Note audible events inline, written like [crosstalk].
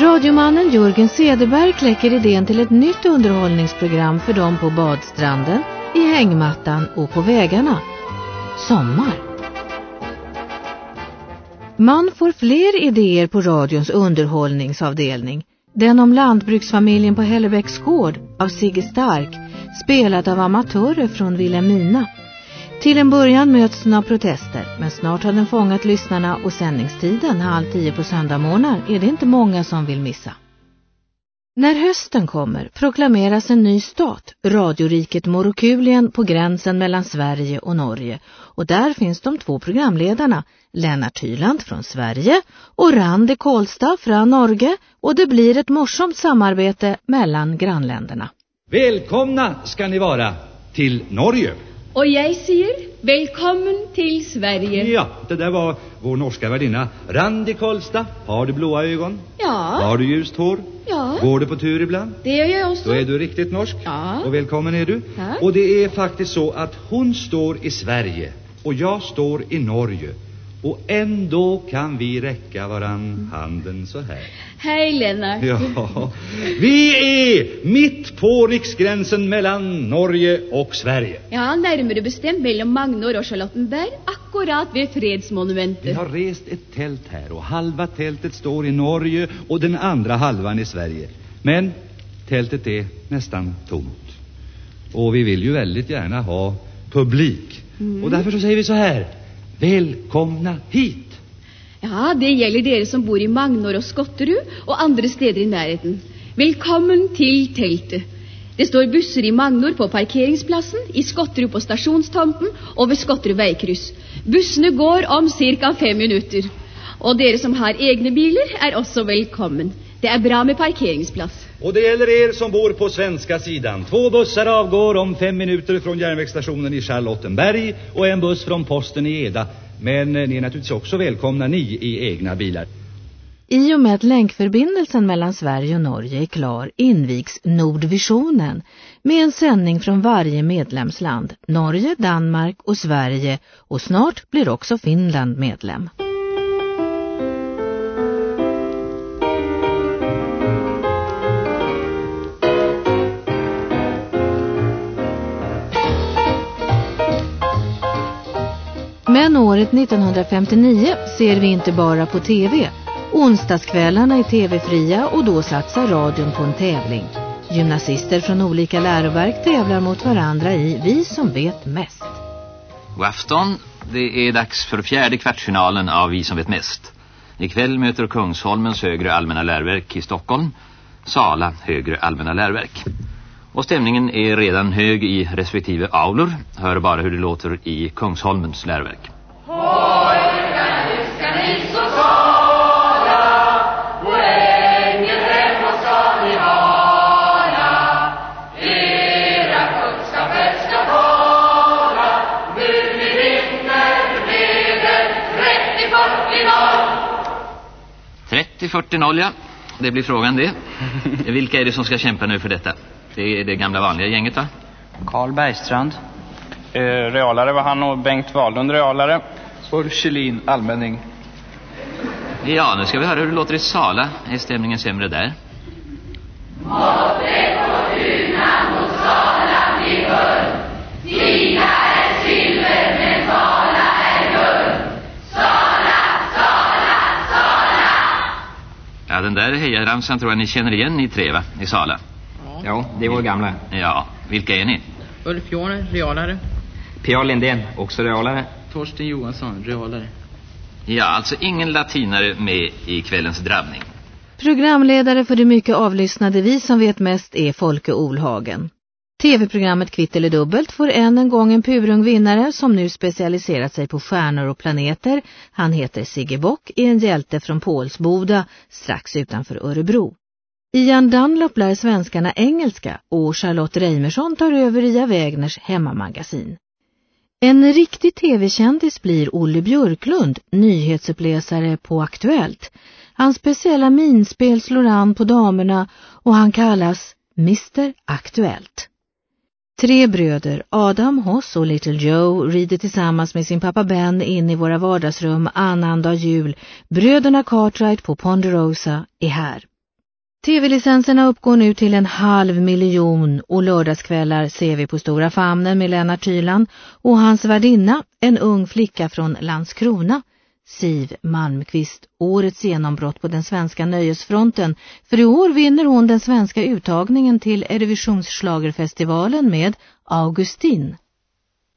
Radiomannen Jörgen Cederberg kläcker idén till ett nytt underhållningsprogram för dem på badstranden, i hängmattan och på vägarna. Sommar. Man får fler idéer på radions underhållningsavdelning. Den om lantbruksfamiljen på Hellebäcks gård av Sigge Stark, spelat av amatörer från Vilhelmina. Till en början möts den av protester, men snart har den fångat lyssnarna och sändningstiden halv tio på söndagmorgnar är det inte många som vill missa. När hösten kommer proklameras en ny stat, radioriket Morokulien på gränsen mellan Sverige och Norge. Och där finns de två programledarna, Lennart Hyland från Sverige och Randi Kolstad från Norge och det blir ett morsomt samarbete mellan grannländerna. Välkomna ska ni vara till Norge. Och jag säger välkommen till Sverige. Ja, det där var vår norska värdinna Randi Kolsta. Har du blåa ögon? Ja. Har du ljust hår? Ja. Går du på tur ibland? Det gör jag också. Då är du riktigt norsk. Ja. Och välkommen är du. Tack. Och det är faktiskt så att hon står i Sverige och jag står i Norge. Och ändå kan vi räcka varann handen så här. Hej Lennart. [laughs] Ja, vi är mitt på riksgränsen mellan Norge och Sverige. Ja, närmare bestämt mellan Magnor och Charlottenberg, akkurat vid Vi fredsmonumentet. har rest ett tält här och halva tältet står i Norge och den andra halvan i Sverige. Men tältet är nästan tomt. Och vi vill ju väldigt gärna ha publik. Och därför så säger vi så här. Välkomna hit! Ja, det gäller dere som bor i Magnor och Skotterud och andra städer i närheten. Välkommen till tältet. Det står bussar i Magnor på parkeringsplatsen, i Skotterud på stationstomten och vid Skotterud vägkryss. Bussarna går om cirka fem minuter. Och dere som har egna bilar är också välkommen. Det är bra med parkeringsplats. Och det gäller er som bor på svenska sidan. Två bussar avgår om fem minuter från järnvägsstationen i Charlottenberg och en buss från posten i Eda. Men eh, ni är naturligtvis också välkomna ni i egna bilar. I och med att länkförbindelsen mellan Sverige och Norge är klar invigs Nordvisionen med en sändning från varje medlemsland, Norge, Danmark och Sverige och snart blir också Finland medlem. Men året 1959 ser vi inte bara på tv. Onsdagskvällarna är tv-fria och då satsar radion på en tävling. Gymnasister från olika läroverk tävlar mot varandra i Vi som vet mest. God afton. Det är dags för fjärde kvartsfinalen av Vi som vet mest. Ikväll möter Kungsholmens högre allmänna läroverk i Stockholm Sala högre allmänna läroverk. Och stämningen är redan hög i respektive aulor. Hör bara hur det låter i Kungsholmens läroverk. Trettio 40 noll ja. Det blir frågan det. [laughs] Vilka är det som ska kämpa nu för detta? Det är det gamla vanliga gänget va? Carl Bergstrand. Eh, realare var han och Bengt Wahlund realare. Ulf Kjellin, allmänning. Ja, nu ska vi höra hur det låter i Sala. Är stämningen sämre där? Ja, den där hejaramsan tror jag ni känner igen ni tre va? I Sala. Ja, det är vår gamla. Ja, vilka är ni? Ulf Jorne, realare. P.A. Lindén, också realare. Torsten Johansson, realare. Ja, alltså ingen latinare med i kvällens drabbning. Programledare för det mycket avlyssnade Vi som vet mest är Folke Olhagen. TV-programmet Kvitt eller dubbelt får än en gång en purung vinnare som nu specialiserat sig på stjärnor och planeter. Han heter Sigge Bock, är en hjälte från Pålsboda, strax utanför Örebro. Ian Dunlop lär svenskarna engelska och Charlotte Reimersson tar över Ia Wägners hemmamagasin. En riktig tv-kändis blir Olle Björklund, nyhetsuppläsare på Aktuellt. Hans speciella minspel slår an på damerna och han kallas Mr Aktuellt. Tre bröder, Adam, Hoss och Little Joe, rider tillsammans med sin pappa Ben in i våra vardagsrum annandag jul. Bröderna Cartwright på Ponderosa är här. TV-licenserna uppgår nu till en halv miljon och lördagskvällar ser vi på Stora famnen med Lennart Hyland och hans värdinna, en ung flicka från Landskrona, Siv Malmqvist, årets genombrott på den svenska nöjesfronten. För i år vinner hon den svenska uttagningen till Eurovisionsschlagerfestivalen med Augustin.